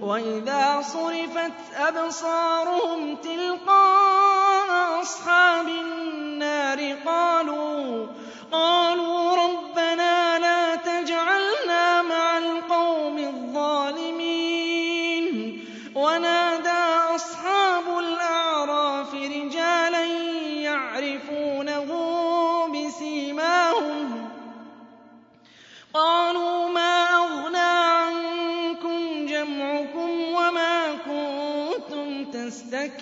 وَإِذَا صُرِفَتْ أَبْصَارُهُمْ تِلْقَاءَ أَصْحَابِ النَّارِ قَالُوا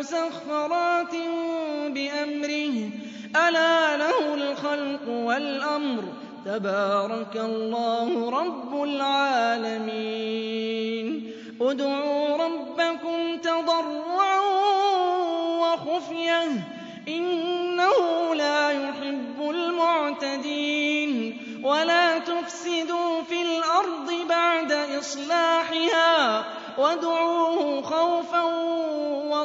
مُسَخَّرَاتٍ بِأَمْرِهِ. أَلَا لَهُ الْخَلْقُ وَالْأَمْرُ. تَبَارَكَ اللَّهُ رَبُّ الْعَالَمِينَ. ادْعُوا رَبَّكُمْ تَضَرُّعًا وَخُفْيَةً. إِنَّهُ لَا يُحِبُّ الْمُعْتَدِينَ. وَلَا تُفْسِدُوا فِي الْأَرْضِ بَعْدَ إِصْلَاحِهَا. وَادْعُوهُ خَوْفًا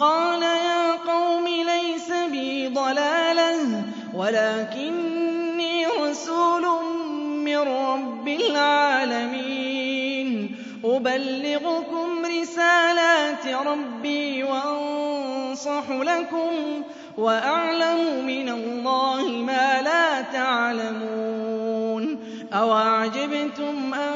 قال يا قوم ليس بي ضلالة ولكني رسول من رب العالمين. أبلغكم رسالات ربي وأنصح لكم وأعلم من الله ما لا تعلمون. أَوَعَجِبْتُمْ أَن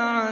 عَنْ